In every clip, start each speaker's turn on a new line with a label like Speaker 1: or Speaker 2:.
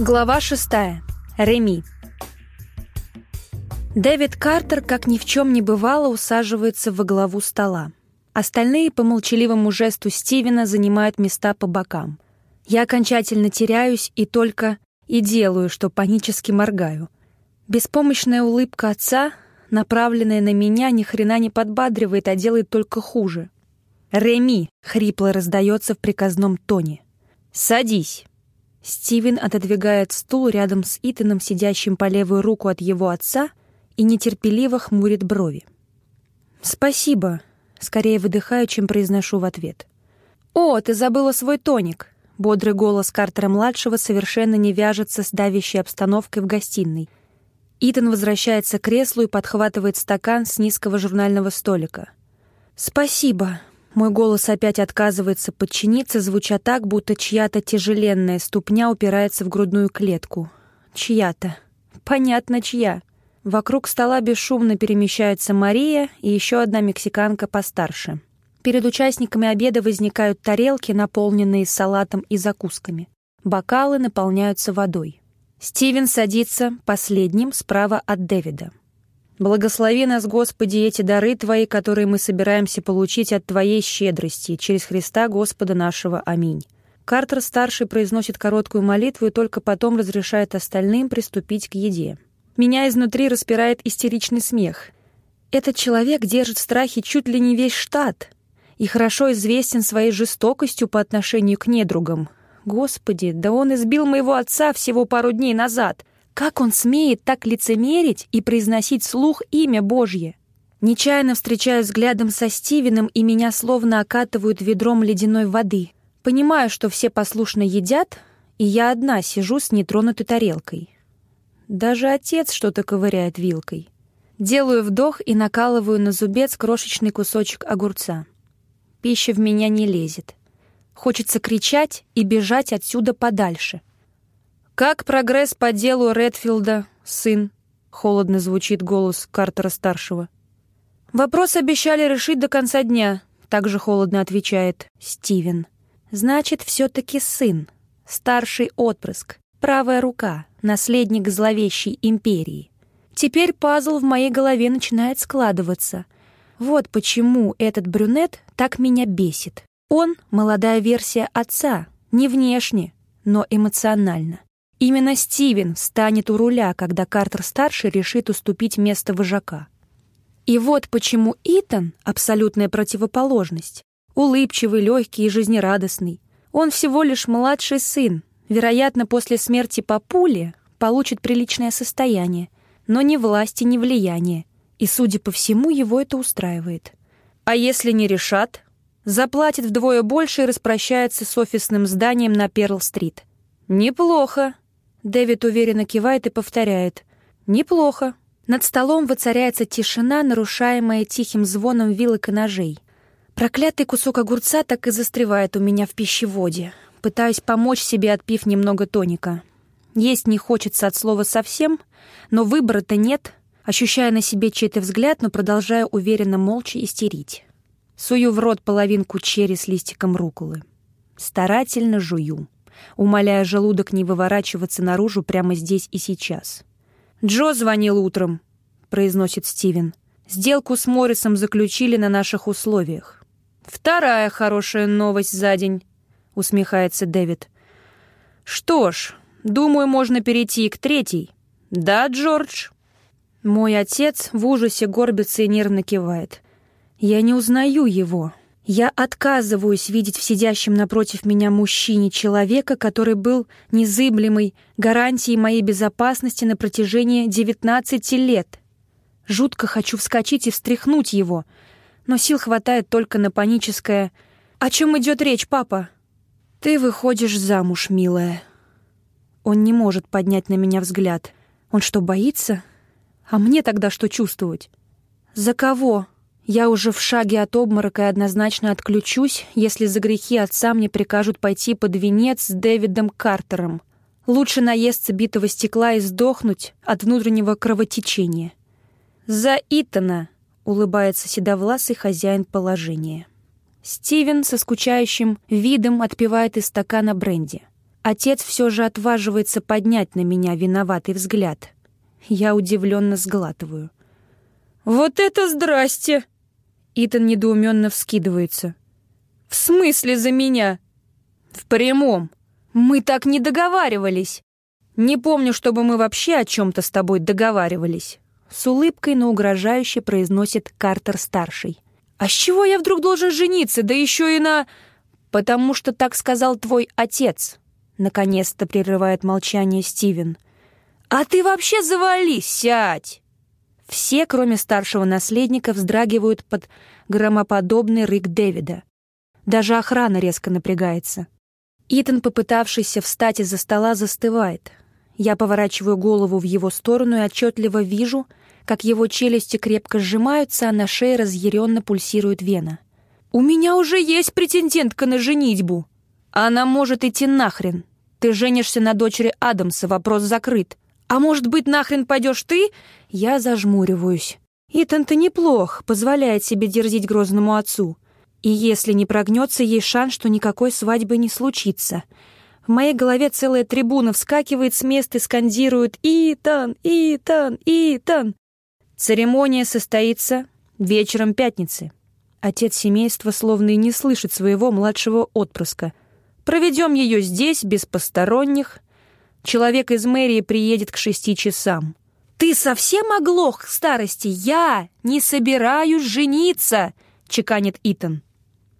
Speaker 1: Глава шестая. Реми. Дэвид Картер, как ни в чем не бывало, усаживается во главу стола. Остальные по молчаливому жесту Стивена занимают места по бокам. Я окончательно теряюсь и только и делаю, что панически моргаю. Беспомощная улыбка отца, направленная на меня, ни хрена не подбадривает, а делает только хуже. «Реми!» — хрипло раздается в приказном тоне. «Садись!» Стивен отодвигает стул рядом с Итаном, сидящим по левую руку от его отца, и нетерпеливо хмурит брови. «Спасибо», — скорее выдыхаю, чем произношу в ответ. «О, ты забыла свой тоник!» Бодрый голос Картера-младшего совершенно не вяжется с давящей обстановкой в гостиной. Итан возвращается к креслу и подхватывает стакан с низкого журнального столика. «Спасибо», мой голос опять отказывается подчиниться, звуча так, будто чья-то тяжеленная ступня упирается в грудную клетку. Чья-то. Понятно, чья. Вокруг стола бесшумно перемещается Мария и еще одна мексиканка постарше. Перед участниками обеда возникают тарелки, наполненные салатом и закусками. Бокалы наполняются водой. Стивен садится последним справа от Дэвида. Благослови нас, Господи, эти дары Твои, которые мы собираемся получить от Твоей щедрости, через Христа Господа нашего. Аминь». Картер-старший произносит короткую молитву и только потом разрешает остальным приступить к еде. Меня изнутри распирает истеричный смех. Этот человек держит в страхе чуть ли не весь штат и хорошо известен своей жестокостью по отношению к недругам. Господи, да он избил моего отца всего пару дней назад. Как он смеет так лицемерить и произносить слух имя Божье? Нечаянно встречаю взглядом со Стивеном, и меня словно окатывают ведром ледяной воды. Понимаю, что все послушно едят, и я одна сижу с нетронутой тарелкой. Даже отец что-то ковыряет вилкой. Делаю вдох и накалываю на зубец крошечный кусочек огурца. Пища в меня не лезет. Хочется кричать и бежать отсюда подальше — «Как прогресс по делу Редфилда, сын?» — холодно звучит голос Картера-старшего. «Вопрос обещали решить до конца дня», — также холодно отвечает Стивен. «Значит, все-таки сын, старший отпрыск, правая рука, наследник зловещей империи. Теперь пазл в моей голове начинает складываться. Вот почему этот брюнет так меня бесит. Он — молодая версия отца, не внешне, но эмоционально. Именно Стивен станет у руля, когда Картер-старший решит уступить место вожака. И вот почему Итан — абсолютная противоположность. Улыбчивый, легкий и жизнерадостный. Он всего лишь младший сын, вероятно, после смерти папули получит приличное состояние, но ни власти, ни влияния. И, судя по всему, его это устраивает. А если не решат? Заплатит вдвое больше и распрощается с офисным зданием на Перл-стрит. Неплохо, Дэвид уверенно кивает и повторяет. «Неплохо». Над столом воцаряется тишина, нарушаемая тихим звоном вилок и ножей. Проклятый кусок огурца так и застревает у меня в пищеводе. Пытаюсь помочь себе, отпив немного тоника. Есть не хочется от слова совсем, но выбора-то нет. Ощущая на себе чей-то взгляд, но продолжаю уверенно молча истерить. Сую в рот половинку черри с листиком руколы. Старательно жую умоляя желудок не выворачиваться наружу прямо здесь и сейчас. «Джо звонил утром», — произносит Стивен. «Сделку с Моррисом заключили на наших условиях». «Вторая хорошая новость за день», — усмехается Дэвид. «Что ж, думаю, можно перейти к третьей. Да, Джордж?» Мой отец в ужасе горбится и нервно кивает. «Я не узнаю его. Я отказываюсь видеть в сидящем напротив меня мужчине человека, который был незыблемой гарантией моей безопасности на протяжении 19 лет. Жутко хочу вскочить и встряхнуть его, но сил хватает только на паническое «О чем идет речь, папа?» «Ты выходишь замуж, милая». Он не может поднять на меня взгляд. Он что, боится? А мне тогда что чувствовать? «За кого?» Я уже в шаге от обморока и однозначно отключусь, если за грехи отца мне прикажут пойти под венец с Дэвидом Картером. Лучше наесться битого стекла и сдохнуть от внутреннего кровотечения. «За Итана!» — улыбается седовласый хозяин положения. Стивен со скучающим видом отпивает из стакана бренди. Отец все же отваживается поднять на меня виноватый взгляд. Я удивленно сглатываю. «Вот это здрасте!» Итан недоуменно вскидывается. «В смысле за меня?» «В прямом. Мы так не договаривались. Не помню, чтобы мы вообще о чем-то с тобой договаривались». С улыбкой, но угрожающе произносит Картер-старший. «А с чего я вдруг должен жениться, да еще и на...» «Потому что так сказал твой отец», — наконец-то прерывает молчание Стивен. «А ты вообще завались, сядь!» Все, кроме старшего наследника, вздрагивают под громоподобный рык Дэвида. Даже охрана резко напрягается. Итан, попытавшийся встать из-за стола, застывает. Я поворачиваю голову в его сторону и отчетливо вижу, как его челюсти крепко сжимаются, а на шее разъяренно пульсирует вена. «У меня уже есть претендентка на женитьбу!» «Она может идти нахрен! Ты женишься на дочери Адамса, вопрос закрыт!» «А может быть, нахрен пойдешь ты?» Я зажмуриваюсь. Итан-то неплох, позволяет себе дерзить грозному отцу. И если не прогнется, есть шанс, что никакой свадьбы не случится. В моей голове целая трибуна вскакивает с места и скандирует «Итан! Итан! Итан!». Церемония состоится вечером пятницы. Отец семейства словно и не слышит своего младшего отпрыска. Проведем ее здесь, без посторонних. Человек из мэрии приедет к шести часам. «Ты совсем оглох к старости? Я не собираюсь жениться!» — чеканит Итан.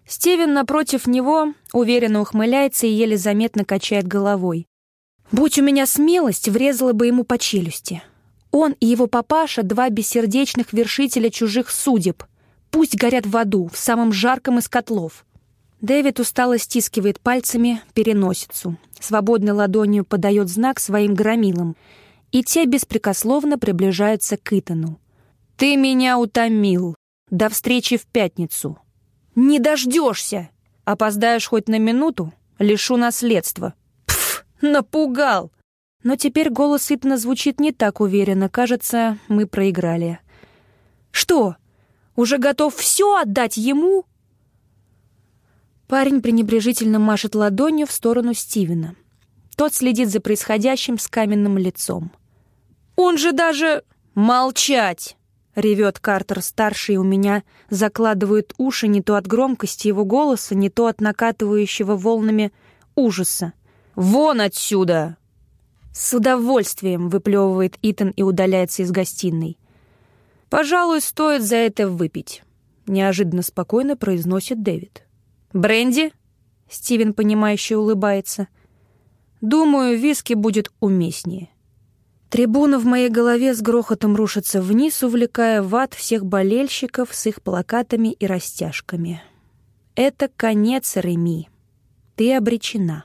Speaker 1: Стивен напротив него уверенно ухмыляется и еле заметно качает головой. Будь у меня смелость, врезала бы ему по челюсти. Он и его папаша — два бессердечных вершителя чужих судеб. Пусть горят в аду, в самом жарком из котлов. Дэвид устало стискивает пальцами переносицу. Свободной ладонью подает знак своим громилам, и те беспрекословно приближаются к Итану. «Ты меня утомил. До встречи в пятницу». «Не дождешься! Опоздаешь хоть на минуту, лишу наследства». «Пф, напугал!» Но теперь голос Итана звучит не так уверенно. Кажется, мы проиграли. «Что, уже готов все отдать ему?» Парень пренебрежительно машет ладонью в сторону Стивена. Тот следит за происходящим с каменным лицом. «Он же даже...» «Молчать!» — ревет Картер-старший у меня, закладывают уши не то от громкости его голоса, не то от накатывающего волнами ужаса. «Вон отсюда!» С удовольствием выплевывает Итан и удаляется из гостиной. «Пожалуй, стоит за это выпить», — неожиданно спокойно произносит Дэвид. Бренди? Стивен, понимающе улыбается. Думаю, виски будет уместнее. Трибуна в моей голове с грохотом рушится вниз, увлекая в ад всех болельщиков с их плакатами и растяжками. Это конец, Реми. Ты обречена.